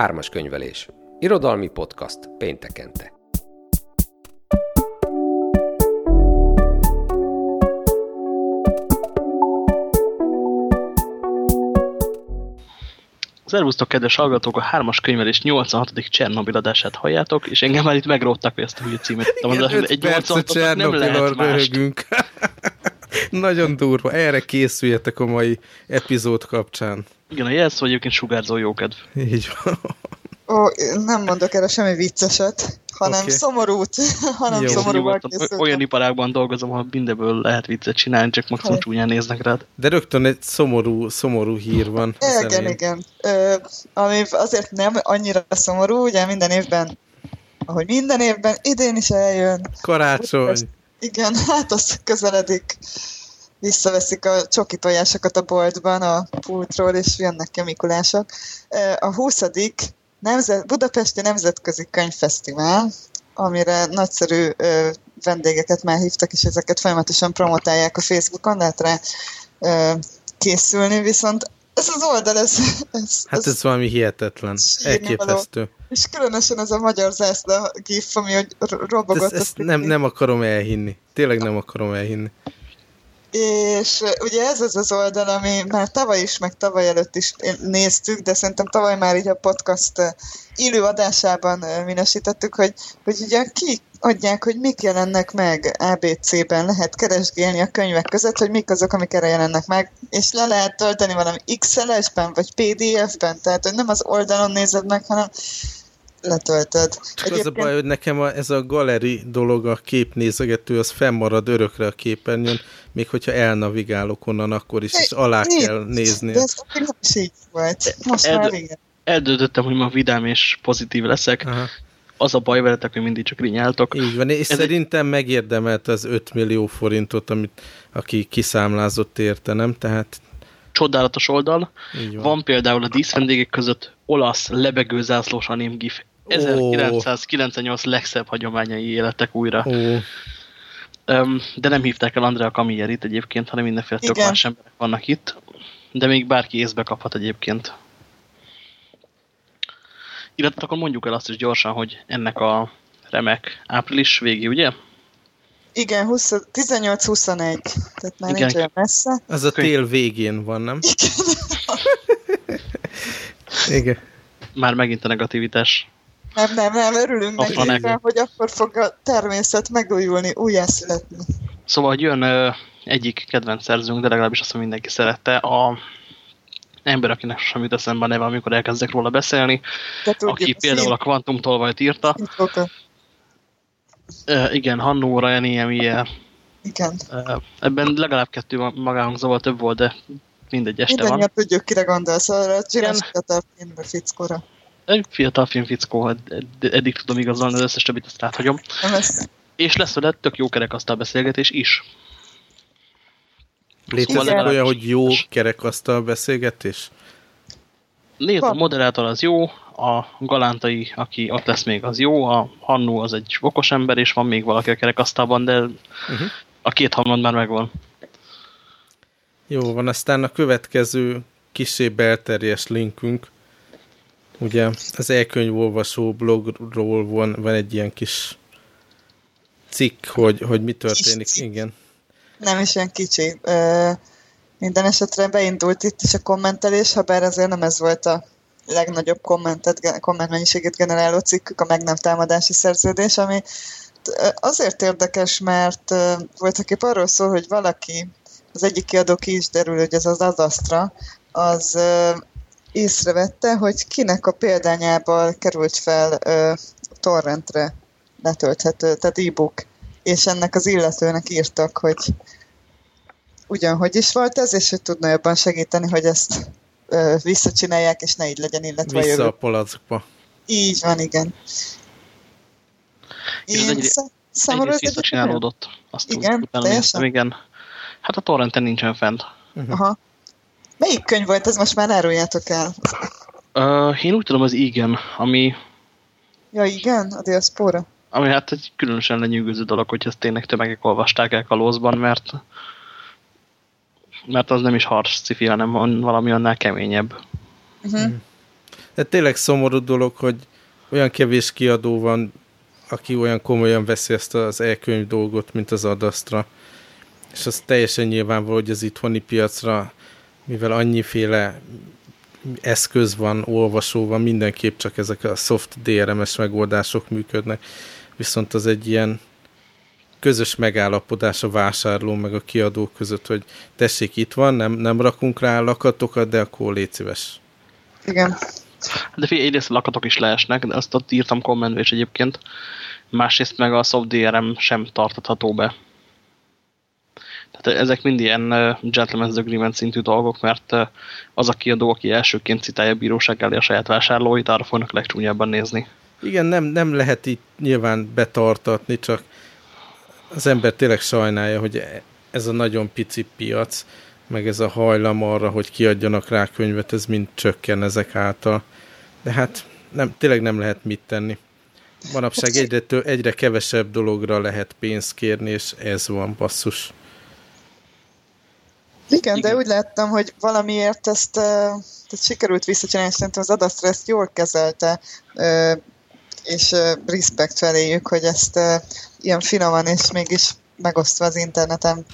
Ármas könyvelés. Irodalmi podcast péntekente. Szervusztok, kedves hallgatók! A hármas könyvelés 86. Csernobil adását halljátok, és engem már itt megróttak, ezt a hülye címet tudtam mondani. Egy 86 nem lehet röhögünk. Nagyon durva. Erre készüljetek a mai epizód kapcsán. Igen, a jelsz vagy egyébként sugárzó jókedv. Így van. Ó, nem mondok erre semmi vicceset, hanem okay. szomorút, hanem szomorúval Olyan iparágban dolgozom, ahol mindenből lehet viccet csinálni, csak maximum hát. csúnyán néznek rád. De rögtön egy szomorú, szomorú hír van. Igen, igen. Ö, ami azért nem annyira szomorú, ugye minden évben, ahogy minden évben, idén is eljön. Karácsony. Igen, hát az közeledik visszaveszik a csoki tojásokat a boltban a pultról, és jönnek ki a Mikulások. A 20. Nemzet, Budapesti Nemzetközi Könyvfesztivál, amire nagyszerű ö, vendégeket már hívtak, és ezeket folyamatosan promotálják a Facebookon, lehet rá ö, készülni, viszont ez az oldal, ez... ez hát ez, ez valami hihetetlen, elképesztő. És különösen ez a magyar zászló gif, ami hogy robogott. Ezt, ezt nem, nem akarom elhinni. Tényleg nem akarom elhinni. És ugye ez az az oldal, ami már tavaly is, meg tavaly előtt is néztük, de szerintem tavaly már így a podcast élő adásában minősítettük, hogy, hogy ugye ki adják, hogy mik jelennek meg ABC-ben, lehet keresgélni a könyvek között, hogy mik azok, amik erre jelennek meg, és le lehet tölteni valami XLS-ben, vagy PDF-ben, tehát hogy nem az oldalon nézed meg, hanem letöltöd. Csak Egyébként... az a baj, hogy nekem a, ez a galeri dolog, a képnézegető, az fennmarad örökre a képernyőn, még hogyha elnavigálok onnan, akkor is, és alá Nézd, kell nézni. De ez nem is így volt. Most Eld már igen. Eldöntöttem, hogy ma vidám és pozitív leszek. Aha. Az a baj veletek, hogy mindig csak rinyáltok. Így van, és ez szerintem egy... megérdemelt az 5 millió forintot, amit aki kiszámlázott érte, nem? Tehát csodálatos oldal. Van. van például a díszvendégek között olasz lebegőzászlós animgif 1998 legszebb hagyományai életek újra. Um, de nem hívták el Andrea Camillerit egyébként, hanem mindenféle tök más emberek vannak itt. De még bárki észbe kaphat egyébként. Illetve akkor mondjuk el azt is gyorsan, hogy ennek a remek április végi, ugye? Igen, 18-21, tehát már Igen. nincs olyan messze. Ez a tél végén van, nem? Igen. Igen. Már megint a negativitás. Nem, nem, nem, örülünk neki, neki, hogy akkor fog a természet megújulni, újjászületni. Szóval, jön ö, egyik kedvenc szerzőnk, de legalábbis azt, hogy mindenki szerette, a ember, akinek sem jut eszembe a neve, amikor elkezdek róla beszélni, aki például a Quantum tolvajt írta. Uh, igen, Hannóra, NEMI-e. Igen. Uh, ebben legalább kettő magáhangzóval több volt, de mindegy este Mindennyian van. tudjuk, kire gondolsz, arra csináls fiatal filmbe fickóra. Egy fiatal film fickó, eddig tudom igazolni, az összes többit azt áthagyom. És lesz vele tök jó kerekasztal beszélgetés is. Létezik szóval olyan, hogy jó kerekasztal beszélgetés? Nézd, a moderátor az jó, a galántai, aki ott lesz még, az jó, a Hannu az egy okos ember, és van még valaki a kerekasztalban, de uh -huh. a két hamad már megvan. Jó van, aztán a következő kisé belterjes linkünk, ugye az elkönyvolvasó blogról van, van egy ilyen kis cikk, hogy, hogy mi történik, kis igen. Nem is olyan kicsi. Ö, minden esetre beindult itt is a kommentelés, ha bár azért nem ez volt a legnagyobb kommentet, kommentmennyiségét generáló cikkük, a meg nem támadási szerződés, ami azért érdekes, mert voltak épp arról szól, hogy valaki, az egyik kiadó ki is derül, hogy ez az Adastra, az észrevette, hogy kinek a példányából került fel torrentre letölthető, tehát e-book, és ennek az illetőnek írtak, hogy ugyanhogy is volt ez, és hogy tudna jobban segíteni, hogy ezt ö, visszacsinálják, és ne így legyen, illetve Vissza a polackba. Így van, igen. Én egy, számomra egyrészt visszacsinálódott. Azt igen, teljesen? Igen. Hát a torrenten nincsen fent. Uh -huh. Aha. Melyik könyv volt ez? Most már áruljátok el. Uh, én úgy tudom az Igen, ami... Ja, igen? A diaszpóra? Ami hát egy különösen lenyűgöző dolog, hogy ezt tényleg tömegek olvasták el kalózban, mert mert az nem is harc cifi, hanem valami annál keményebb. Uh -huh. De tényleg szomorú dolog, hogy olyan kevés kiadó van, aki olyan komolyan veszi ezt az e-könyv dolgot, mint az Adastra. És az teljesen nyilvánvaló, hogy az itthoni piacra, mivel annyiféle eszköz van, olvasó van, mindenképp csak ezek a soft DRMS megoldások működnek. Viszont az egy ilyen közös megállapodás a vásárló meg a kiadó között, hogy tessék, itt van, nem, nem rakunk rá lakatokat, de akkor légy szíves. Igen. De figyelj, egyrészt lakatok is leesnek, de azt ott írtam kommentbe is egyébként. Másrészt meg a soft DRM sem tartatható be. Tehát ezek mind ilyen gentleman's agreement szintű dolgok, mert az a kiadó, aki elsőként citálja a bíróság elé a saját vásárlóit, arra fognak legcsúnyabban nézni. Igen, nem, nem lehet itt nyilván betartatni, csak az ember tényleg sajnálja, hogy ez a nagyon pici piac, meg ez a hajlam arra, hogy kiadjanak rá könyvet, ez mind csökken ezek által. De hát nem, tényleg nem lehet mit tenni. Manapság egyre, egyre kevesebb dologra lehet pénzt kérni, és ez van, basszus. Igen, Igen, de úgy láttam, hogy valamiért ezt tehát sikerült visszacsinálni, szerintem az Adastra ezt jól kezelte, és respect feléjük, hogy ezt ilyen finoman és mégis megosztva az interneten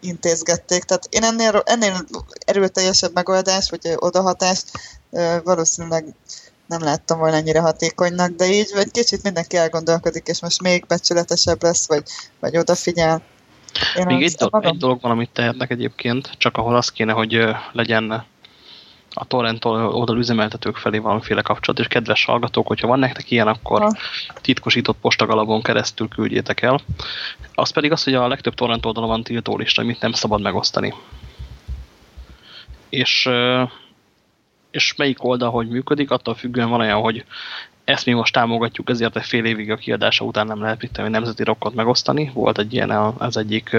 intézgették. Tehát én ennél, ennél erőteljesebb megoldás, vagy odahatást valószínűleg nem láttam volna ennyire hatékonynak, de így vagy kicsit mindenki elgondolkodik, és most még becsületesebb lesz, vagy, vagy odafigyel. Én még egy, do egy dolog van, amit tehetnek egyébként, csak ahol az kéne, hogy legyen a torrent oldal üzemeltetők felé valamiféle kapcsolat, és kedves hallgatók, hogyha van nektek ilyen, akkor ha. titkosított postagalabon keresztül küldjétek el. Az pedig az, hogy a legtöbb torrent oldalon van tiltólista, amit nem szabad megosztani. És, és melyik oldal hogy működik, attól függően van olyan, hogy ezt mi most támogatjuk, ezért egy fél évig a kiadása után nem lehet mit nemzeti rokkot megosztani. Volt egy ilyen az egyik,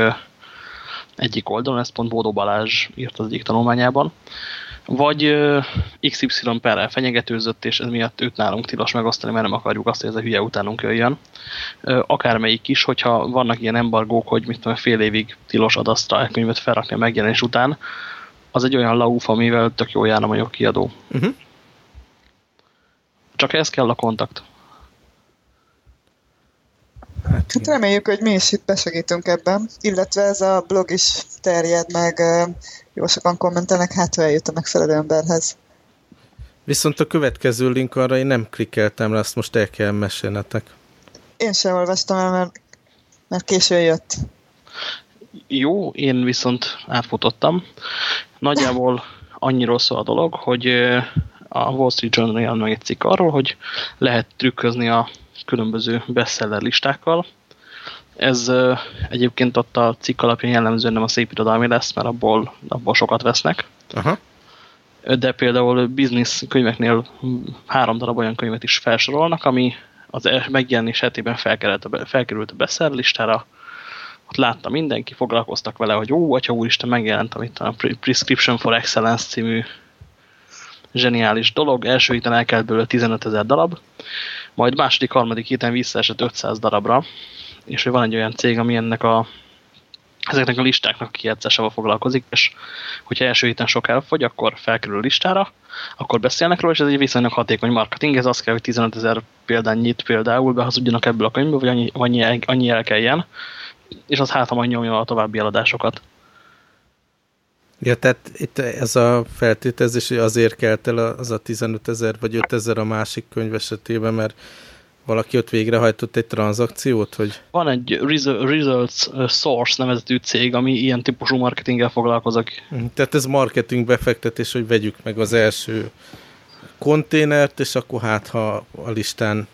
egyik oldalon, ezt pont Bódó Balázs írt az egyik tanulmányában vagy XY perrel fenyegetőzött, és ez miatt őt nálunk tilos megosztani, mert nem akarjuk azt, hogy ez a hülye utánunk jöjjön. Akármelyik is, hogyha vannak ilyen embargók, hogy mit tudom, fél évig tilos adasztra elkönyvet felrakni a megjelenés után, az egy olyan lauf, amivel tök jó járna a kiadó. Uh mhm. -huh. Csak ez kell a kontakt. Hát, hát reméljük, hogy mi is itt besegítünk ebben, illetve ez a blog is terjed meg, jó sokan kommentelnek, hát ha eljut a megfelelő emberhez. Viszont a következő link arra én nem klikkeltem rá, azt most el kell mesélnetek. Én sem olvastam el, mert, mert későn jött. Jó, én viszont átfutottam. Nagyjából annyiról szól a dolog, hogy a Wall Street Journal jelent meg egy cikk arról, hogy lehet trükközni a különböző bestseller listákkal. Ez egyébként ott a cikk alapján jellemzően nem a szép irodalmi lesz, mert abból, abból sokat vesznek. Aha. De például business könyveknél három darab olyan könyvet is felsorolnak, ami az megjelenés hetében felkerült a, felkerült a bestseller listára, ott látta mindenki, foglalkoztak vele, hogy ó, atya úristen, megjelent amit a Prescription for Excellence című zseniális dolog, első héten elkelt belőle 15 ezer darab, majd második, harmadik héten visszaesett 500 darabra, és hogy van egy olyan cég, ami ennek a ezeknek a listáknak kijátszásával foglalkozik, és hogyha első héten sok elfogy, akkor felkerül a listára, akkor beszélnek róla, és ez egy viszonylag hatékony marketing, ez az kell, hogy 15 ezer példányit például behazudjanak ebből a könyvből, vagy annyi, annyi, annyi elkeljen, és az hát, majd nyomja a további eladásokat. Ja, tehát itt ez a feltételezés, hogy azért kelt el az a 15 ezer vagy 5 ezer a másik könyv esetében, mert valaki ott végrehajtott egy tranzakciót, hogy... Van egy Results Source nevezetű cég, ami ilyen típusú marketinggel foglalkozik. Mhm, tehát ez marketing befektetés, hogy vegyük meg az első konténert, és akkor hát, ha a listán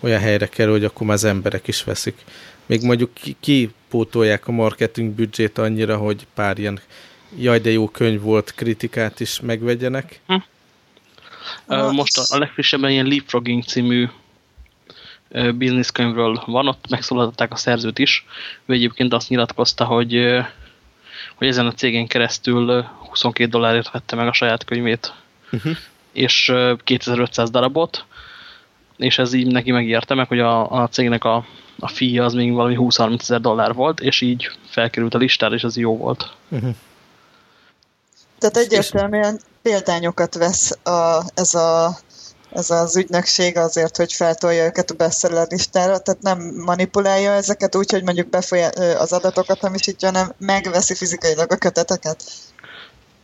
olyan helyre kerül, hogy akkor már az emberek is veszik. Még mondjuk kipótolják ki a marketing büdzsét annyira, hogy pár ilyen jaj, de jó könyv volt, kritikát is megvegyenek. Hm. Most a, a legfrissebben ilyen Leapfrogging című bizniszkönyvről van, ott megszólaltatták a szerzőt is. Ő egyébként azt nyilatkozta, hogy, hogy ezen a cégen keresztül 22 dollárért vette meg a saját könyvét, uh mhm. -huh. és 2500 darabot, és ez így neki megérte meg, hogy a, a cégnek a, a fia az még valami 20-30 ezer dollár volt, és így felkerült a listára, és az jó volt. Uh mhm. -huh. Tehát egyértelműen példányokat vesz a, ez a ez az ügynökség azért, hogy feltolja őket a bestseller listára, tehát nem manipulálja ezeket úgy, hogy mondjuk befolyá- az adatokat hamisítja, hanem megveszi fizikailag a köteteket.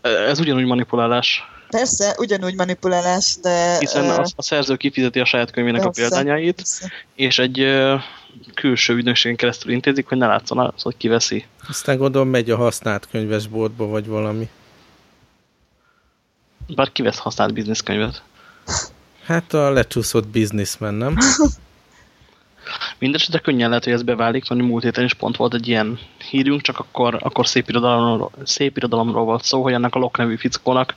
Ez ugyanúgy manipulálás. Persze, ugyanúgy manipulálás, de... Hiszen a, a szerző kifizeti a saját könyvének persze, a példányait, persze. és egy uh, külső ügynökségen keresztül intézik, hogy ne látszon az, hogy kiveszi. Aztán gondolom megy a használt könyvesboltba, vagy valami. Bár kivesz használt bizniszkönyvet. Hát a lecsúszott bizniszmen, nem? Mindenesetre könnyen lehet, hogy ez beválik, mert múlt héten is pont volt egy ilyen hírünk, csak akkor, akkor szép, irodalomról, szép irodalomról volt szó, hogy ennek a Lok nevű fickónak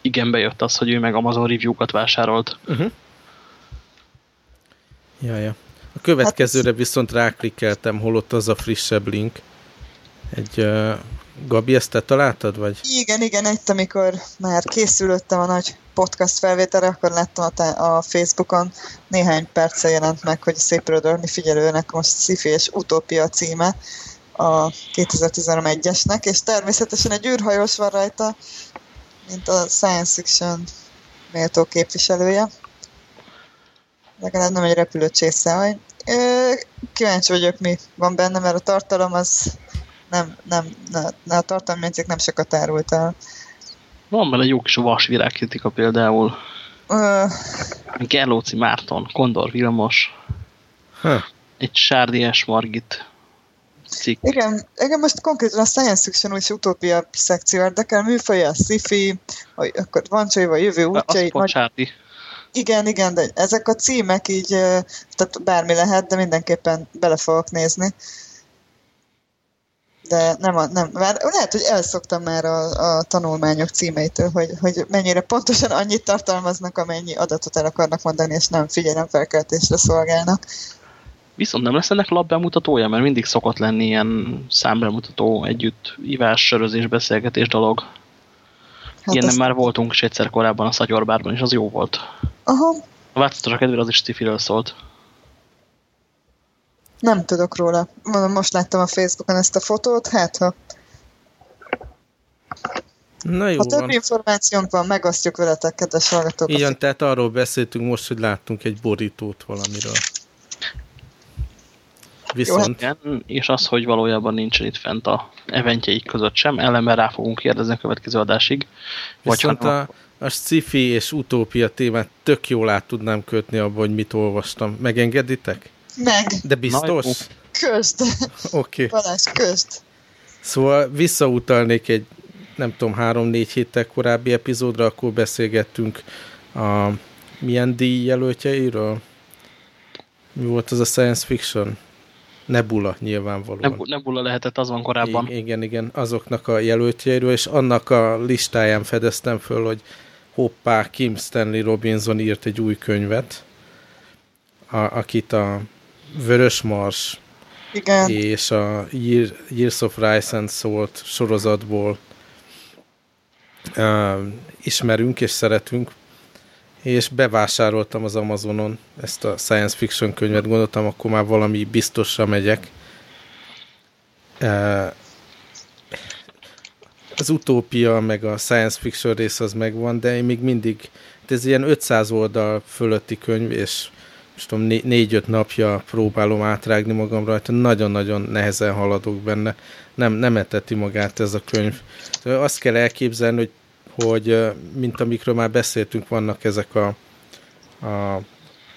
igen bejött az, hogy ő meg Amazon review-kat vásárolt. Uh -huh. Ja, ja. A következőre viszont ráklikkeltem, holott az a frissebb link. Egy uh, Gabi, ezt te találtad, vagy? Igen, igen, itt amikor már készülöttem a nagy podcast felvételre, akkor láttam a, a Facebookon, néhány perce jelent meg, hogy a Szép Irodalmi Figyelőnek most Szifi és Utópia címe a 2011-esnek, és természetesen egy űrhajós van rajta, mint a science fiction méltó képviselője. Legalább nem egy repülőcsésze, hogy kíváncsi vagyok, mi van benne, mert a tartalom az nem, nem, ne, a tartalmi jegyzék nem sokat árult el. Van benne jó kis vasvirágkritika például. Uh, Gerlóci Márton, Kondor Vilmos, huh. egy Sárdiás Margit cikk. Igen, igen, most konkrétan a Science Fiction és Utopia szekció érdekel, műfaja a sci-fi, akkor van csajva a jövő útjai. Azt nagy... Igen, igen, de ezek a címek így, tehát bármi lehet, de mindenképpen bele fogok nézni de nem, a, nem már lehet, hogy elszoktam már a, a tanulmányok címeitől, hogy, hogy mennyire pontosan annyit tartalmaznak, amennyi adatot el akarnak mondani, és nem figyelemfelkeltésre szolgálnak. Viszont nem lesz ennek labbemutatója, mert mindig szokott lenni ilyen számbemutató együtt ivás, sörözés, beszélgetés dolog. Hát Ilyen nem már voltunk is egyszer korábban a Szatyorbárban, és az jó volt. Aha. A változatos kedvére az is cifiről szólt. Nem tudok róla. Most láttam a Facebookon ezt a fotót, hát ha... Na jó ha több van. információnk van, megosztjuk veletek, kedves hallgatók. Igen, tehát arról beszéltünk most, hogy láttunk egy borítót valamiről. Viszont... Jó, hát- és az, hogy valójában nincsen itt fent a eventjeik között sem, ellenben rá fogunk kérdezni a következő adásig. Viszont vagy a, a sci-fi és utópia témát tök jól át tudnám kötni abba, hogy mit olvastam. Megengeditek? Meg. De biztos? Közt. Oké. Okay. Balázs, közt. Szóval visszautalnék egy, nem tudom, három-négy héttel korábbi epizódra, akkor beszélgettünk a milyen díj jelöltjeiről? Mi volt az a science fiction? Nebula nyilvánvalóan. Nebula lehetett, az van korábban. I igen, igen, azoknak a jelöltjeiről, és annak a listáján fedeztem föl, hogy hoppá, Kim Stanley Robinson írt egy új könyvet, a, akit a Vörös Mars Igen. és a Years of Rise and Salt sorozatból uh, ismerünk és szeretünk, és bevásároltam az Amazonon ezt a science fiction könyvet, gondoltam, akkor már valami biztosra megyek. Uh, az utópia, meg a science fiction rész az megvan, de én még mindig, ez ilyen 500 oldal fölötti könyv, és most tudom, négy-öt napja próbálom átrágni magam rajta, nagyon-nagyon nehezen haladok benne. Nem, nem eteti magát ez a könyv. Azt kell elképzelni, hogy, hogy mint amikről már beszéltünk, vannak ezek a, a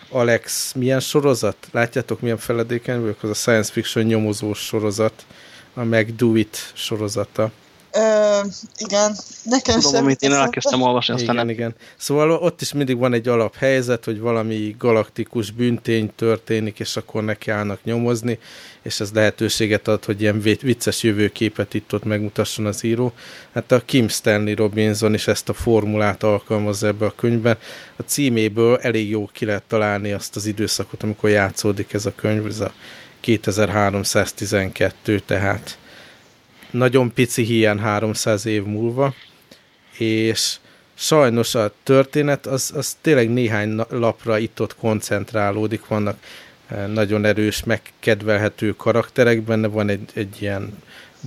Alex, milyen sorozat? Látjátok, milyen feledékeny Az a science fiction nyomozós sorozat, a meg Do It sorozata. Ö, igen, nekem Tudom, sem. amit én elkezdtem olvasni, aztán igen, nem. igen. Szóval ott is mindig van egy alaphelyzet, hogy valami galaktikus büntény történik, és akkor neki állnak nyomozni, és ez lehetőséget ad, hogy ilyen vicces jövőképet itt ott megmutasson az író. Hát a Kim Stanley Robinson is ezt a formulát alkalmazza ebbe a könyvben. A címéből elég jó ki lehet találni azt az időszakot, amikor játszódik ez a könyv, ez a 2312, tehát nagyon pici hiány 300 év múlva, és sajnos a történet az, az tényleg néhány lapra itt-ott koncentrálódik, vannak nagyon erős, megkedvelhető karakterek benne, van egy, egy ilyen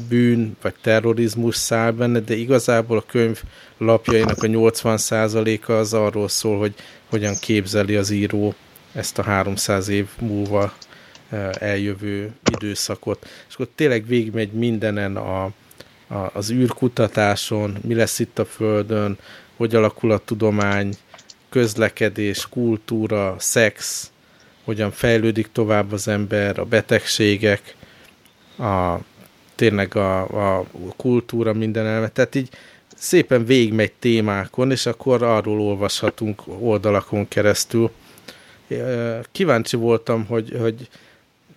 bűn vagy terrorizmus szál benne, de igazából a könyv lapjainak a 80%-a az arról szól, hogy hogyan képzeli az író ezt a 300 év múlva eljövő időszakot. És akkor tényleg végigmegy mindenen a, a, az űrkutatáson, mi lesz itt a Földön, hogy alakul a tudomány, közlekedés, kultúra, szex, hogyan fejlődik tovább az ember, a betegségek, a, tényleg a, a kultúra minden elme. Tehát így szépen végigmegy témákon, és akkor arról olvashatunk oldalakon keresztül. Kíváncsi voltam, hogy, hogy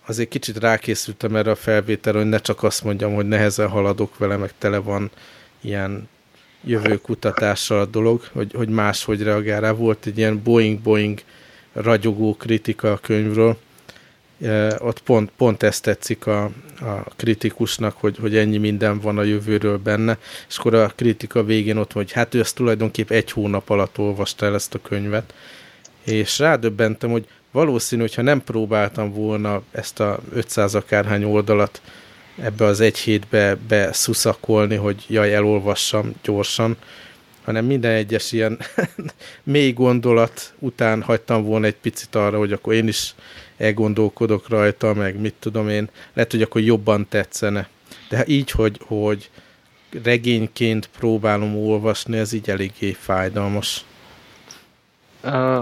azért kicsit rákészültem erre a felvételre, hogy ne csak azt mondjam, hogy nehezen haladok vele, meg tele van ilyen jövőkutatással a dolog, hogy, hogy máshogy reagál rá. Volt egy ilyen Boeing-Boeing ragyogó kritika a könyvről, e, ott pont, pont ezt tetszik a, a kritikusnak, hogy, hogy ennyi minden van a jövőről benne, és akkor a kritika végén ott hogy hát ő ezt tulajdonképp egy hónap alatt olvasta el ezt a könyvet, és rádöbbentem, hogy valószínű, hogyha nem próbáltam volna ezt a 500 akárhány oldalat ebbe az egy hétbe beszuszakolni, hogy jaj, elolvassam gyorsan, hanem minden egyes ilyen mély gondolat után hagytam volna egy picit arra, hogy akkor én is elgondolkodok rajta, meg mit tudom én, lehet, hogy akkor jobban tetszene. De így, hogy, hogy regényként próbálom olvasni, ez így eléggé fájdalmas.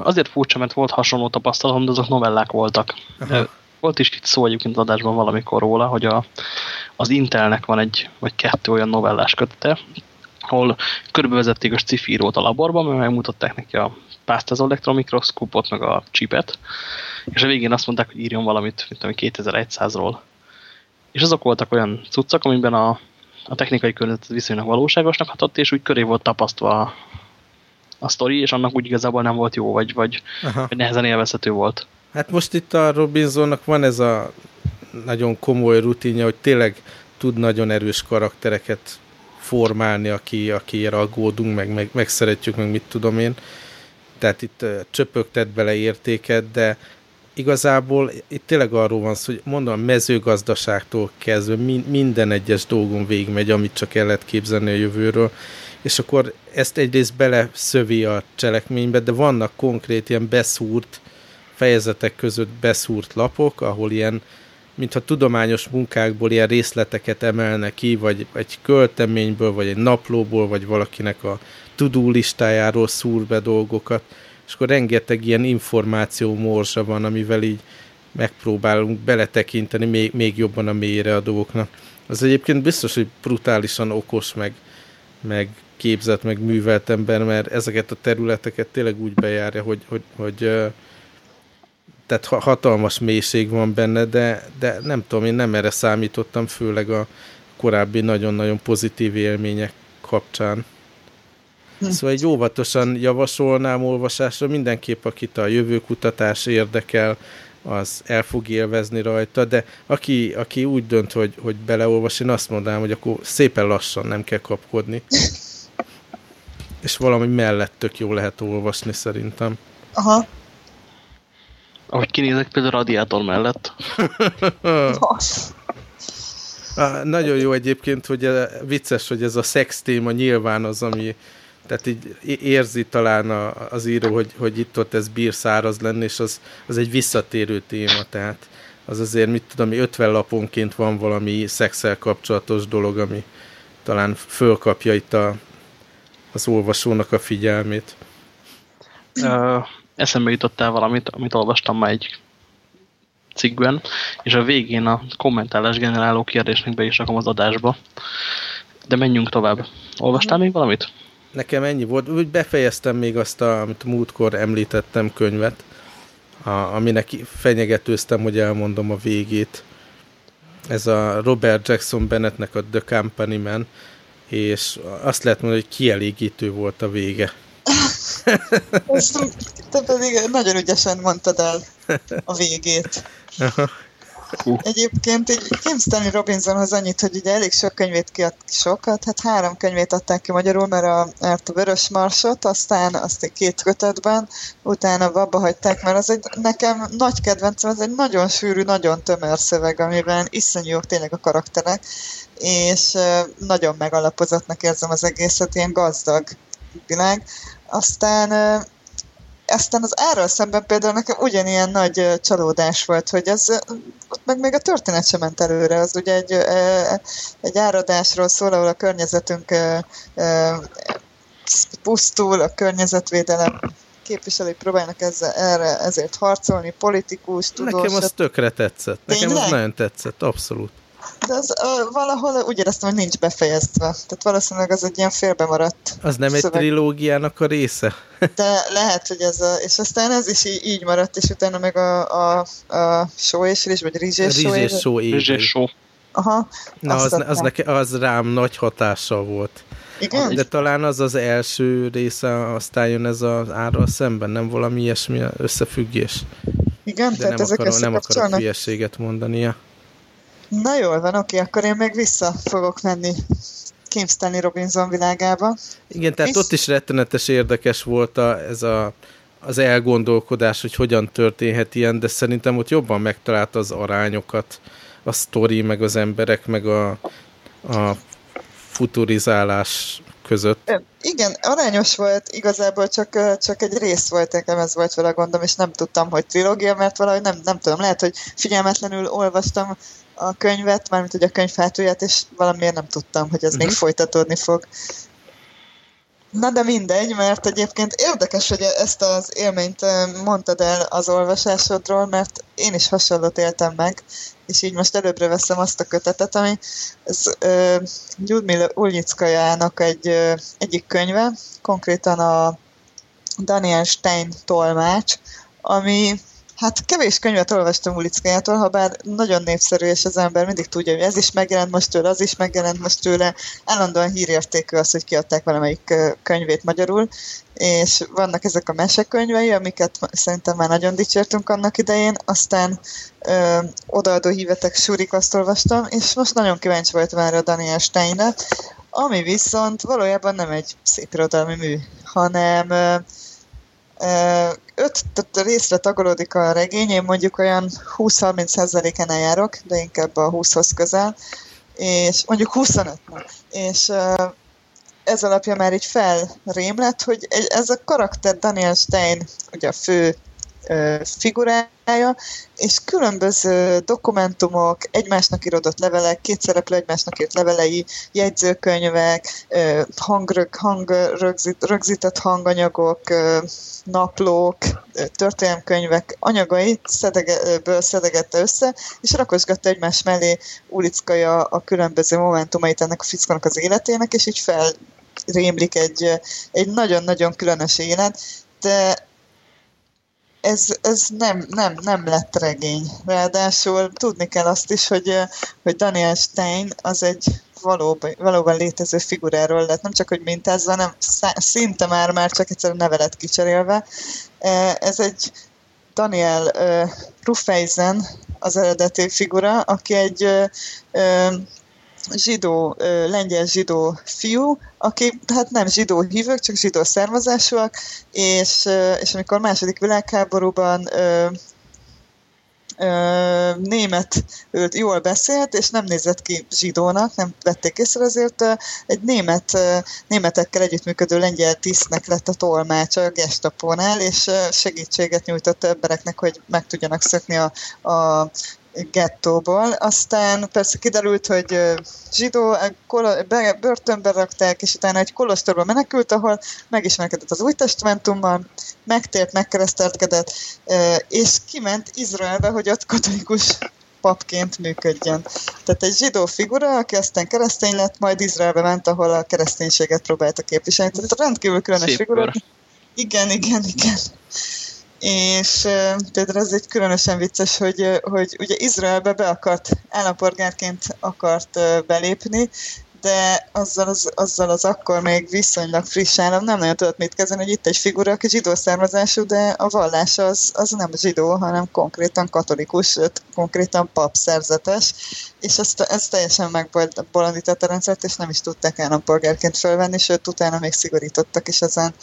Azért furcsa, mert volt hasonló tapasztalatom, de azok novellák voltak. Aha. Volt is itt szó egyébként adásban valamikor róla, hogy a, az Intelnek van egy, vagy kettő olyan novellás kötete, ahol körbevezették a sci a laborba, mert megmutatták neki a pásztázó elektromikroszkópot, meg a csipet, és a végén azt mondták, hogy írjon valamit, mint ami 2100-ról. És azok voltak olyan cuccak, amiben a, a technikai környezet viszonylag valóságosnak hatott, és úgy köré volt tapasztva a, sztori, és annak úgy igazából nem volt jó, vagy, vagy, vagy nehezen élvezhető volt. Hát most itt a Robinsonnak van ez a nagyon komoly rutinja, hogy tényleg tud nagyon erős karaktereket formálni, aki, aki aggódunk, meg, meg, meg szeretjük, meg mit tudom én. Tehát itt uh, csöpögtet bele értéket, de igazából itt tényleg arról van szó, hogy mondom, a mezőgazdaságtól kezdve min, minden egyes dolgon végigmegy, amit csak el lehet képzelni a jövőről, és akkor ezt egyrészt beleszövi a cselekménybe, de vannak konkrét ilyen beszúrt fejezetek között beszúrt lapok, ahol ilyen mintha tudományos munkákból ilyen részleteket emelne ki, vagy egy költeményből, vagy egy naplóból, vagy valakinek a tudó listájáról szúr be dolgokat, és akkor rengeteg ilyen információ morzsa van, amivel így megpróbálunk beletekinteni még, még jobban a mélyre a dolgoknak. Az egyébként biztos, hogy brutálisan okos, meg, meg képzett, meg művelt ember, mert ezeket a területeket tényleg úgy bejárja, hogy, hogy, hogy tehát hatalmas mélység van benne, de, de nem tudom, én nem erre számítottam, főleg a korábbi nagyon-nagyon pozitív élmények kapcsán. Hm. Szóval egy óvatosan javasolnám olvasásra, mindenképp akit a jövőkutatás érdekel, az el fog élvezni rajta, de aki, aki úgy dönt, hogy, hogy beleolvas, én azt mondanám, hogy akkor szépen lassan nem kell kapkodni. És valami mellett tök jó lehet olvasni szerintem. Aha. Ahogy kinézek például a radiátor mellett. ah, nagyon jó egyébként, hogy vicces, hogy ez a szex téma nyilván az, ami tehát így érzi talán az író, hogy, hogy itt-ott ez bír száraz lenni, és az, az egy visszatérő téma, tehát az azért, mit tudom, 50 laponként van valami szexel kapcsolatos dolog, ami talán fölkapja itt a, az olvasónak a figyelmét. Uh, eszembe jutottál valamit, amit olvastam már egy cikkben, és a végén a kommentálás generáló kérdésnek be is rakom az adásba. De menjünk tovább. Olvastál még valamit? Nekem ennyi volt. Úgy befejeztem még azt, a, amit múltkor említettem könyvet, a, aminek fenyegetőztem, hogy elmondom a végét. Ez a Robert Jackson Bennettnek a The Company Man, és azt lehet mondani, hogy kielégítő volt a vége. Ezt, te pedig nagyon ügyesen mondtad el a végét. Uh. Egyébként egy Kim Stanley Robinsonhoz annyit, hogy ugye elég sok könyvét kiad, sokat, hát három könyvét adták ki magyarul, mert a, mert a Vörös Marsot, aztán azt két kötetben, utána abba hagyták, mert az egy nekem nagy kedvencem, az egy nagyon sűrű, nagyon tömör szöveg, amiben iszonyú jók tényleg a karakterek, és nagyon megalapozottnak érzem az egészet, ilyen gazdag világ. Aztán aztán az árral szemben például nekem ugyanilyen nagy csalódás volt, hogy ez, meg még a történet sem ment előre, az ugye egy, egy áradásról szól, ahol a környezetünk pusztul, a környezetvédelem képviselői próbálnak ezzel, erre, ezért harcolni, politikus, tudós. Nekem az tökre tetszett. Nekem Tényleg? az nagyon tetszett, abszolút. De az uh, valahol úgy éreztem, hogy nincs befejezve. Tehát valószínűleg az egy ilyen félbe maradt Az nem szöveg. egy trilógiának a része? De lehet, hogy ez a... És aztán ez is így, így maradt, és utána meg a, a, a só és rizs, vagy rizs és só. Rizs és só. Rizs és só. Aha. Na, az, az, neke, az rám nagy hatással volt. Igen? De talán az az első része, aztán jön ez az árral szemben, nem valami ilyesmi összefüggés. Igen, De tehát nem ezek akarom, nem akarok hülyeséget mondania. Na jól van, oké, akkor én meg vissza fogok menni Kim Stanley Robinson világába. Igen, tehát Visz... ott is rettenetes érdekes volt a, ez a, az elgondolkodás, hogy hogyan történhet ilyen, de szerintem ott jobban megtalálta az arányokat, a sztori, meg az emberek, meg a, a futurizálás között. Igen, arányos volt, igazából csak, csak egy rész volt, nekem ez volt vele gondom, és nem tudtam, hogy trilógia, mert valahogy nem, nem tudom, lehet, hogy figyelmetlenül olvastam a könyvet, mármint hogy a könyv hátulját, és valamiért nem tudtam, hogy ez uh-huh. még mhm. folytatódni fog. Na de mindegy, mert egyébként érdekes, hogy ezt az élményt mondtad el az olvasásodról, mert én is hasonlót éltem meg, és így most előbbre veszem azt a kötetet, ami ez uh, Uljickajának egy uh, egyik könyve, konkrétan a Daniel Stein tolmács, ami Hát kevés könyvet olvastam Ulickájától, ha bár nagyon népszerű, és az ember mindig tudja, hogy ez is megjelent most tőle, az is megjelent most tőle. Állandóan hírértékű az, hogy kiadták valamelyik könyvét magyarul, és vannak ezek a mesekönyvei, amiket szerintem már nagyon dicsértünk annak idején, aztán ö, odaadó hívetek Surik azt olvastam, és most nagyon kíváncsi voltam erre a Daniel Steinre, ami viszont valójában nem egy szép irodalmi mű, hanem ö, öt részre tagolódik a regény, én mondjuk olyan 20-30%-en eljárok, de inkább a 20-hoz közel, és mondjuk 25 és ez alapja már így felrém lett, hogy ez a karakter Daniel Stein, ugye a fő figurája, és különböző dokumentumok, egymásnak írodott levelek, két szereplő egymásnak írt levelei, jegyzőkönyvek, hangrög, hang, rögzít, rögzített hanganyagok, naplók, történelmkönyvek anyagait szedegeből szedegette össze, és rakosgatta egymás mellé Ulickaja a különböző momentumait ennek a fickónak az életének, és így felrémlik egy, egy nagyon-nagyon különös élet, de ez, ez nem, nem, nem lett regény. Ráadásul tudni kell azt is, hogy, hogy Daniel Stein az egy valóban, valóban létező figuráról lett, nem csak hogy mintázva, hanem szinte már, már csak egyszerűen nevelet kicserélve. Ez egy Daniel Rufeisen az eredeti figura, aki egy zsidó, lengyel zsidó fiú, aki hát nem zsidó hívők, csak zsidó származásúak, és, és amikor második világháborúban német őt jól beszélt, és nem nézett ki zsidónak, nem vették észre, azért egy német, németekkel együttműködő lengyel tisztnek lett a tolmács a gestapónál, és segítséget nyújtott embereknek, hogy meg tudjanak szökni a, a gettóból. Aztán persze kiderült, hogy zsidó börtönbe rakták, és utána egy kolostorba menekült, ahol megismerkedett az új testamentummal, megtért, megkeresztelkedett, és kiment Izraelbe, hogy ott katolikus papként működjön. Tehát egy zsidó figura, aki aztán keresztény lett, majd Izraelbe ment, ahol a kereszténységet próbálta képviselni. Tehát rendkívül különös Szép figura. Igen, igen, igen és például ez egy különösen vicces, hogy, hogy ugye Izraelbe be akart, állampolgárként akart belépni, de azzal az, azzal az akkor még viszonylag friss állam nem nagyon tudott mit kezdeni, hogy itt egy figura, aki zsidó származású, de a vallás az, az nem zsidó, hanem konkrétan katolikus, sőt, konkrétan papszerzetes, és ezt, ezt teljesen megbolondított a rendszert, és nem is tudták állampolgárként felvenni, sőt, utána még szigorítottak is ezen.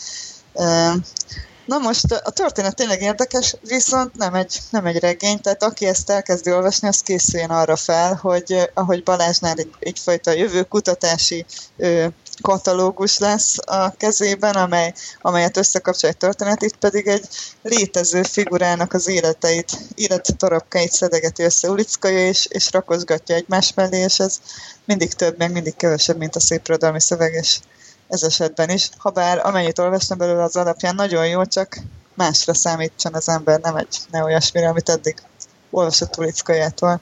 Na most a történet tényleg érdekes, viszont nem egy, nem egy regény, tehát aki ezt elkezdi olvasni, az készüljön arra fel, hogy ahogy Balázsnál egy, egyfajta jövőkutatási ö, katalógus lesz a kezében, amely, amelyet összekapcsol egy történet, itt pedig egy létező figurának az életeit, élettarabkáit szedegeti össze Ulickaja, és, és rakozgatja egymás mellé, és ez mindig több, meg mindig kevesebb, mint a szép szöveg, és ez esetben is, ha bár amennyit olvastam belőle az alapján nagyon jó, csak másra számítson az ember, nem egy ne olyasmire, amit eddig olvasott Tulickajától.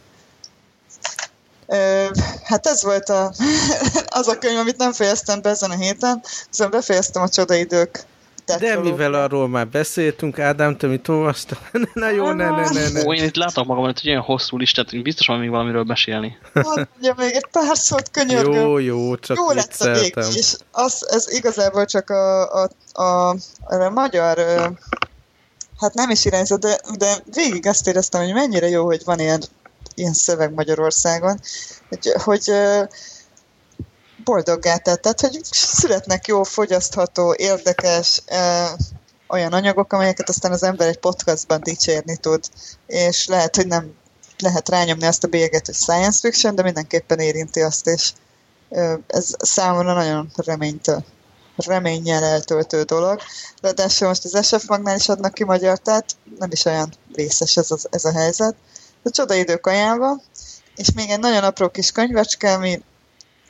hát ez volt a, az a könyv, amit nem fejeztem be ezen a héten, viszont befejeztem a Csodaidők de mivel arról már beszéltünk, Ádám, te mit olvastál? Na jó, ne, ne, ne, ne. Ó, én itt látok magam, hogy olyan hosszú listát, hogy biztos van még valamiről mesélni. Hát, ugye még egy pár szót könyörgöm. Jó, jó, csak Jó lett a vég, és az, ez igazából csak a, a, a, a magyar, hát nem is irányzat, de, de végig azt éreztem, hogy mennyire jó, hogy van ilyen, ilyen szöveg Magyarországon, hogy, hogy boldoggá. Tehát, hogy születnek jó, fogyasztható, érdekes eh, olyan anyagok, amelyeket aztán az ember egy podcastban dicsérni tud. És lehet, hogy nem lehet rányomni azt a bélyeget, hogy science fiction, de mindenképpen érinti azt, és eh, ez számomra nagyon reménytől reménnyel eltöltő dolog. Ráadásul most az SF Magnál is adnak ki magyar, tehát nem is olyan részes ez, az, ez a helyzet. De csodaidők ajánlva, és még egy nagyon apró kis könyvecske, ami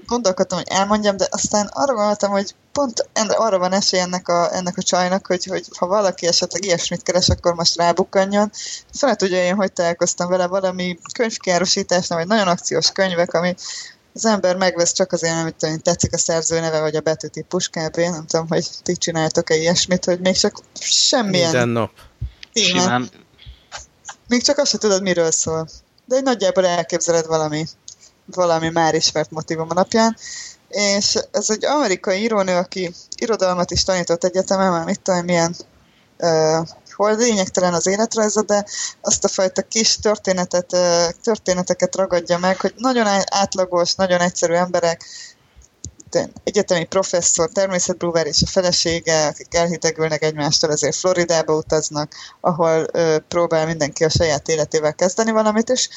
gondolkodtam, hogy elmondjam, de aztán arra gondoltam, hogy pont arra van esély ennek a, ennek a csajnak, hogy, hogy ha valaki esetleg ilyesmit keres, akkor most rábukkanjon. Fel tudja én, hogy találkoztam vele valami könyvkiárosításnál, vagy nagyon akciós könyvek, ami az ember megvesz csak azért, amit tetszik a szerző neve, vagy a betűtípus kb. Nem tudom, hogy ti csináltok-e ilyesmit, hogy még csak semmilyen... Minden nap. Simán. Még csak azt sem tudod, miről szól. De egy nagyjából elképzeled valami valami már ismert motivum alapján, és ez egy amerikai írónő, aki irodalmat is tanított egyetemen, már mit tudom, milyen uh, hol lényegtelen az életrajza, de azt a fajta kis történetet, uh, történeteket ragadja meg, hogy nagyon átlagos, nagyon egyszerű emberek, egyetemi professzor, természetbúvár és a felesége, akik elhidegülnek egymástól, ezért Floridába utaznak, ahol ö, próbál mindenki a saját életével kezdeni valamit, és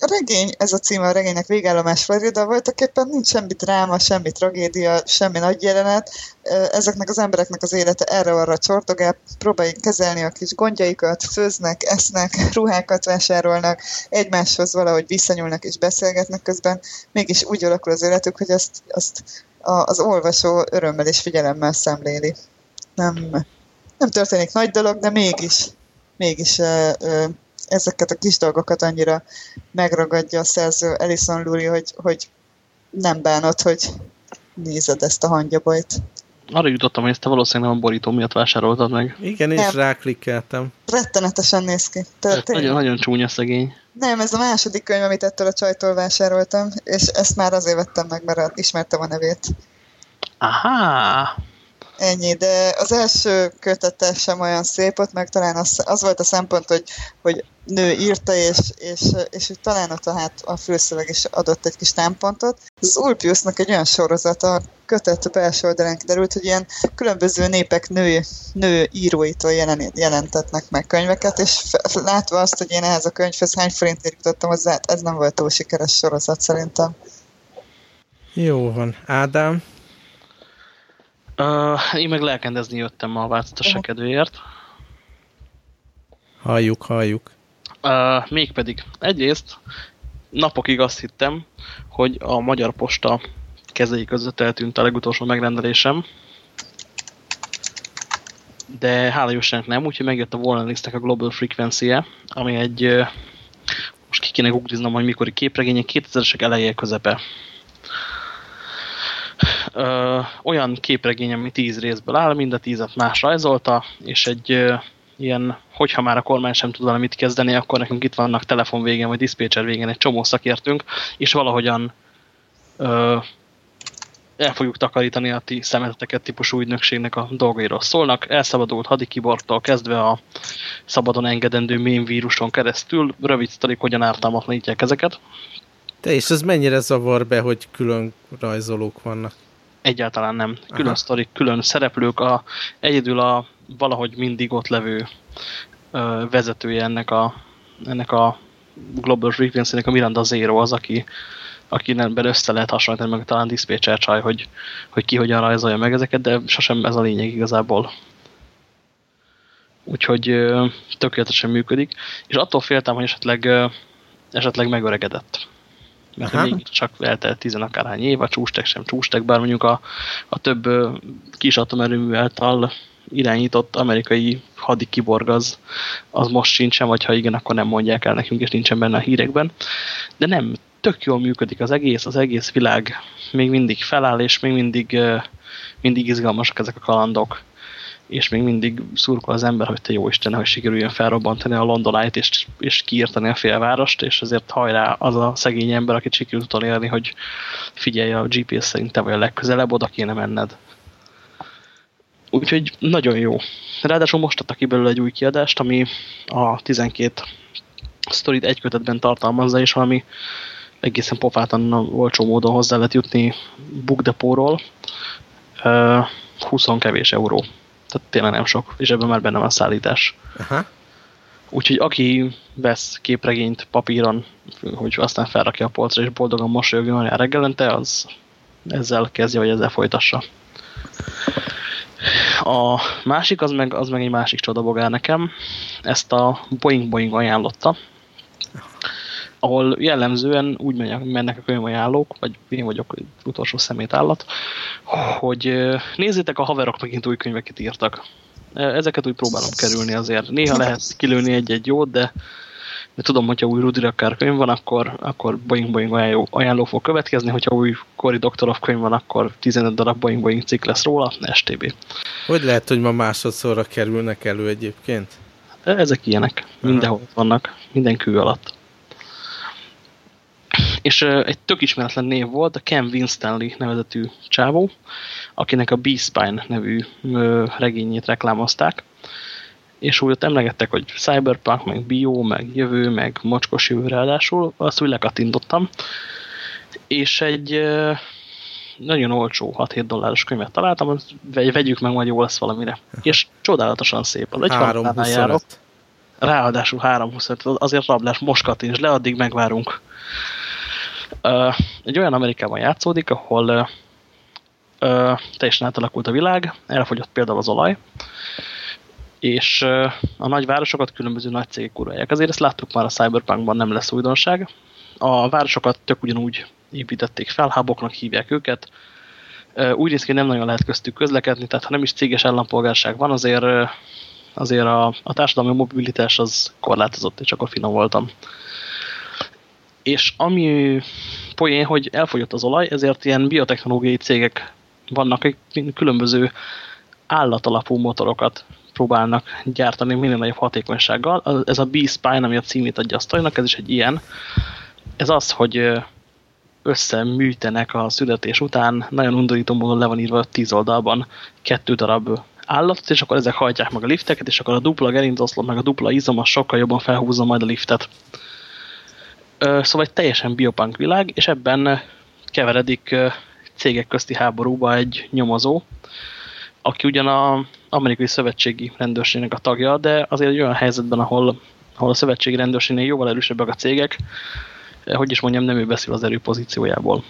a regény, ez a címe a regénynek végállomás Florida, voltak éppen nincs semmi dráma, semmi tragédia, semmi nagy jelenet. Ezeknek az embereknek az élete erre-arra csortogál, próbálják kezelni a kis gondjaikat, főznek, esznek, ruhákat vásárolnak, egymáshoz valahogy visszanyúlnak és beszélgetnek közben, mégis úgy alakul az életük, hogy azt, azt az olvasó örömmel és figyelemmel szemléli. Nem, nem történik nagy dolog, de mégis, mégis ezeket a kis dolgokat annyira megragadja a szerző Alison Lurie, hogy, hogy nem bánod, hogy nézed ezt a hangyabajt. Arra jutottam, hogy ezt te valószínűleg nem a borító miatt vásároltad meg. Igen, és ráklikkeltem. Rettenetesen néz ki. Tehát nagyon, nagyon csúnya szegény. Nem, ez a második könyv, amit ettől a csajtól vásároltam, és ezt már azért vettem meg, mert ismertem a nevét. Aha! Ennyi, de az első kötete sem olyan szép ott, meg talán az, az volt a szempont, hogy, hogy nő írta, és, és, és hogy talán ott a, hát, a főszöveg is adott egy kis támpontot. Az Ulpiusnak egy olyan sorozat, a kötet belső oldalán kiderült, hogy ilyen különböző népek nő, nő íróitól jelen, jelentetnek meg könyveket, és látva azt, hogy én ehhez a könyvhez hány forintért jutottam hozzá, hát ez nem volt túl sikeres sorozat szerintem. Jó van. Ádám? Uh, én meg lelkendezni jöttem a változtatása kedvéért. Halljuk, halljuk. Uh, mégpedig egyrészt napokig azt hittem, hogy a Magyar Posta kezei között eltűnt a legutolsó megrendelésem, de hála Jóistennek nem, úgyhogy megjött a Warner a Global Frequency-e, ami egy, most ki kéne googliznom, hogy mikori képregénye, 2000-esek eleje közepe. Ö, olyan képregény, ami tíz részből áll, mind a tízet más rajzolta, és egy ilyen, hogyha már a kormány sem tud valamit kezdeni, akkor nekünk itt vannak telefon végén, vagy diszpécser végén egy csomó szakértünk, és valahogyan ö, el fogjuk takarítani a ti szemeteket típusú ügynökségnek a dolgairól szólnak. Elszabadult hadikibortól kezdve a szabadon engedendő mém víruson keresztül rövid sztorik, hogyan ártalmatlanítják ezeket. De és ez mennyire zavar be, hogy külön rajzolók vannak? Egyáltalán nem. Külön Aha. sztorik, külön szereplők, a, egyedül a valahogy mindig ott levő ö, vezetője ennek a, ennek a Global Frequency-nek a Miranda Zero az, aki, aki nem össze lehet hasonlítani, meg talán dispatcher csaj, hogy, hogy ki hogyan rajzolja meg ezeket, de sosem ez a lényeg igazából. Úgyhogy ö, tökéletesen működik. És attól féltem, hogy esetleg, ö, esetleg megöregedett mert Aha. még csak eltelt tizen akárhány év, a csústek sem csústek, bár mondjuk a, a több kis atomerőmű által irányított amerikai hadikiborg az, az most sincsen, vagy ha igen, akkor nem mondják el nekünk, és nincsen benne a hírekben. De nem, tök jól működik az egész, az egész világ még mindig feláll, és még mindig, mindig izgalmasak ezek a kalandok és még mindig szurkol az ember, hogy te jó Isten, hogy sikerüljön felrobbantani a Londonáit, és, és kiírtani a félvárost, és azért hajrá az a szegény ember, akit sikerült utolérni, hogy figyelj, a GPS szerint te vagy a legközelebb, oda kéne menned. Úgyhogy nagyon jó. Ráadásul most adtak ki belőle egy új kiadást, ami a 12 sztorit egy kötetben tartalmazza, és valami egészen pofátlan olcsó módon hozzá lehet jutni Bookdepóról. 20 kevés euró. Tehát tényleg nem sok, és ebben már benne van szállítás. Aha. Úgyhogy aki vesz képregényt papíron, hogy aztán felrakja a polcra, és boldogan mosolyogjon a reggelente, az ezzel kezdje, vagy ezzel folytassa. A másik, az meg, az meg egy másik csodabogár nekem. Ezt a Boeing Boeing ajánlotta, ahol jellemzően úgy mennek a könyvajánlók, vagy én vagyok utolsó szemét állat, hogy nézzétek, a haverok megint új könyveket írtak. Ezeket úgy próbálom kerülni azért. Néha lehet kilőni egy-egy jót, de, de tudom, hogyha új Rudy Rakkár könyv van, akkor, akkor Boeing Boeing ajánló, fog következni, hogyha új Cory Doctorow könyv van, akkor 15 darab Boeing Boeing cikk lesz róla, STB. Hogy lehet, hogy ma másodszorra kerülnek elő egyébként? Ezek ilyenek. Mindenhol vannak. Minden kő alatt és egy tök ismeretlen név volt, a Ken Winstanley nevezetű csávó, akinek a B-Spine nevű regényét reklámozták, és úgy ott emlegettek, hogy Cyberpunk, meg Bio, meg jövő, meg mocskos jövő ráadásul, azt úgy lekattintottam, és egy nagyon olcsó 6-7 dolláros könyvet találtam, hogy vegyük meg, majd jó lesz valamire. És csodálatosan szép. Az egy 3 Ráadásul 3.25, azért rablás, most kattints le, addig megvárunk. Egy olyan Amerikában játszódik, ahol teljesen átalakult a világ, elfogyott például az olaj, és a nagy városokat különböző nagy cégek uralják. Azért ezt láttuk már a Cyberpunkban, nem lesz újdonság. A városokat tök ugyanúgy építették fel, háboknak hívják őket. Úgy néz ki, nem nagyon lehet köztük közlekedni, tehát ha nem is céges állampolgárság van, azért, azért a, a társadalmi mobilitás az korlátozott, és akkor finom voltam és ami poén, hogy elfogyott az olaj, ezért ilyen biotechnológiai cégek vannak, akik különböző állatalapú motorokat próbálnak gyártani minél nagyobb hatékonysággal. Ez a B-Spine, ami a címét adja a ez is egy ilyen. Ez az, hogy összeműtenek a születés után, nagyon undorító módon le van írva tíz oldalban kettő darab állatot, és akkor ezek hajtják meg a lifteket, és akkor a dupla gerincoszlop, meg a dupla izom, az sokkal jobban felhúzza majd a liftet. Szóval egy teljesen biopunk világ, és ebben keveredik cégek közti háborúba egy nyomozó, aki ugyan a amerikai szövetségi rendőrségnek a tagja, de azért egy olyan helyzetben, ahol, ahol a szövetségi rendőrségnél jóval erősebbek a cégek, hogy is mondjam, nem ő beszél az erő pozíciójából.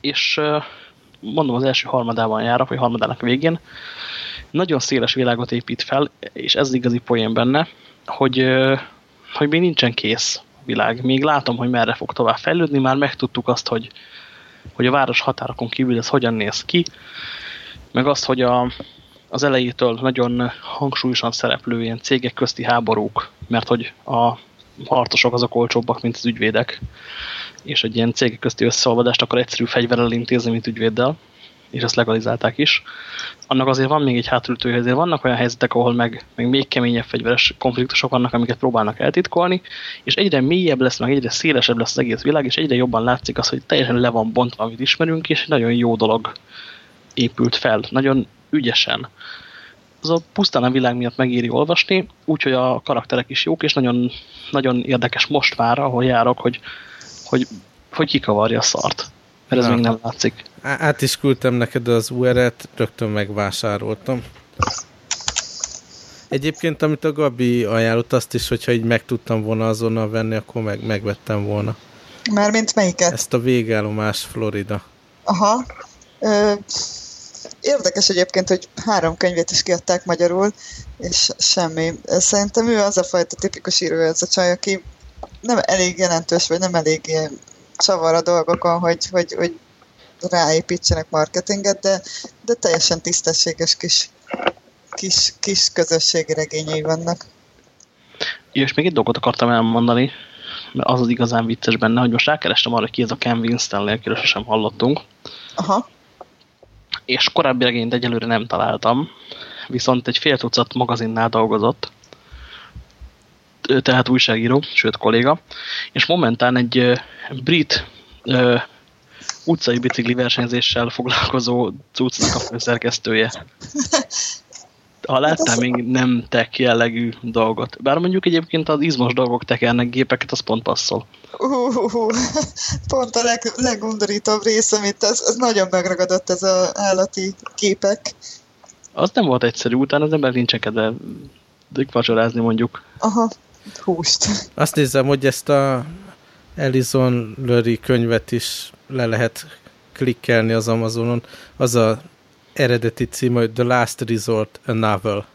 És mondom, az első harmadában jár, vagy harmadának végén, nagyon széles világot épít fel, és ez igazi poén benne, hogy, hogy még nincsen kész világ. Még látom, hogy merre fog tovább fejlődni, már megtudtuk azt, hogy, hogy a város határokon kívül ez hogyan néz ki, meg azt, hogy a, az elejétől nagyon hangsúlyosan szereplő ilyen cégek közti háborúk, mert hogy a harcosok azok olcsóbbak, mint az ügyvédek, és egy ilyen cégek közti összeolvadást akkor egyszerű fegyverrel intézni, mint ügyvéddel. és ezt legalizálták is. Annak azért van még egy hátulütője, azért vannak olyan helyzetek, ahol meg, meg még keményebb fegyveres konfliktusok vannak, amiket próbálnak eltitkolni, és egyre mélyebb lesz, meg egyre szélesebb lesz az egész világ, és egyre jobban látszik az, hogy teljesen le van bontva, amit ismerünk, és nagyon jó dolog épült fel, nagyon ügyesen. Az a pusztán a világ miatt megéri olvasni, úgyhogy a karakterek is jók, és nagyon, nagyon érdekes most már, ahol járok, hogy, hogy, hogy kikavarja a szart. Mert ez Na. még nem látszik. Át is küldtem neked az URL-t, rögtön megvásároltam. Egyébként, amit a Gabi ajánlott, azt is, hogyha így meg tudtam volna azonnal venni, akkor meg, megvettem volna. Mármint melyiket? Ezt a végállomás Florida. Aha. Ö, érdekes egyébként, hogy három könyvét is kiadták magyarul, és semmi. Szerintem ő az a fajta tipikus író, ez a csaj, aki nem elég jelentős, vagy nem elég csavar a dolgokon, hogy, hogy, hogy ráépítsenek marketinget, de, de teljesen tisztességes kis, kis, kis közösségi regényei vannak. Ja, és még egy dolgot akartam elmondani, mert az az igazán vicces benne, hogy most rákerestem arra, ki ez a Ken Winston, akiről sosem hallottunk. Aha. És korábbi regényt egyelőre nem találtam, viszont egy fél tucat magazinnál dolgozott, tehát újságíró, sőt kolléga, és momentán egy brit utcai bicikli versenyzéssel foglalkozó cuccnak a főszerkesztője. Ha láttál még nem tech jellegű dolgot. Bár mondjuk egyébként az izmos dolgok tekernek gépeket, az pont passzol. Uh, uh, uh, pont a leg, legundorítóbb rész, amit ez, ez nagyon megragadott ez az állati képek. Az nem volt egyszerű, utána az ember nincsen kedve vacsorázni mondjuk. Aha, húst. Azt nézem, hogy ezt a Elison Lurie könyvet is le lehet klikkelni az Amazonon. Az a eredeti cím, hogy The Last Resort, a Novel.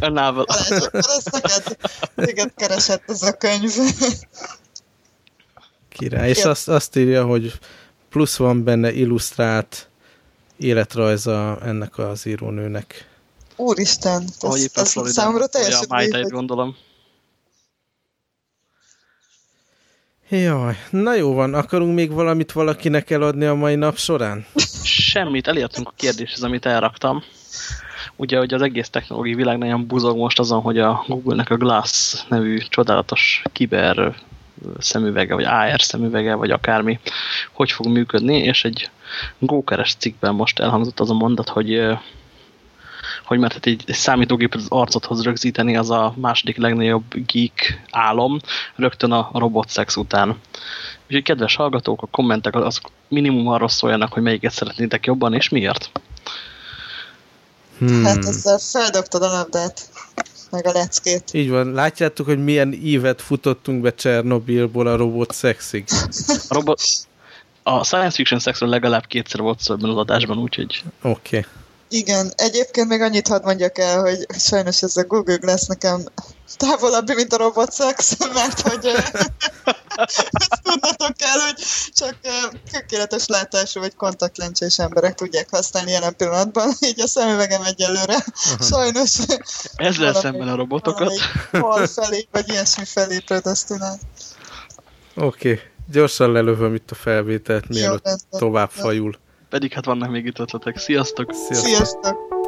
a Novel. Ez neked, neked keresett ez a könyv. Király. És azt, azt írja, hogy plusz van benne illusztrált életrajza ennek az írónőnek. Úristen, ez, ez számomra teljesen hogy... gondolom. Jaj, na jó van, akarunk még valamit valakinek eladni a mai nap során? Semmit, elértünk a kérdéshez, amit elraktam. Ugye, hogy az egész technológiai világ nagyon buzog most azon, hogy a Google-nek a Glass nevű csodálatos kiber szemüvege, vagy AR szemüvege, vagy akármi, hogy fog működni, és egy gókeres cikkben most elhangzott az a mondat, hogy hogy mert hát egy, számítógépet az arcodhoz rögzíteni, az a második legnagyobb geek álom, rögtön a, a robotszex után. Úgyhogy kedves hallgatók, a kommentek az minimum arról szóljanak, hogy melyiket szeretnétek jobban, és miért? Hmm. Hát ezzel feldobtad a labdát, meg a leckét. Így van. Látjátok, hogy milyen ívet futottunk be Csernobilból a robot szexig? A, robot, a science fiction szexről legalább kétszer volt szó az adásban, úgyhogy... Oké. Okay. Igen, egyébként még annyit hadd mondjak el, hogy sajnos ez a Google Glass nekem távolabb, mint a robot sex, mert hogy ezt tudnatok kell, hogy csak tökéletes látású vagy kontaktlencsés emberek tudják használni jelen pillanatban, így a szemüvegem egyelőre sajnos ezzel valami, szemben a robotokat hal felé, vagy ilyesmi felé predestinál. Oké, okay. gyorsan lelövöm itt a felvételt, mielőtt tovább fajul. Pedig hát vannak még itt ötletek. Sziasztok! Sziasztok! Sziasztok.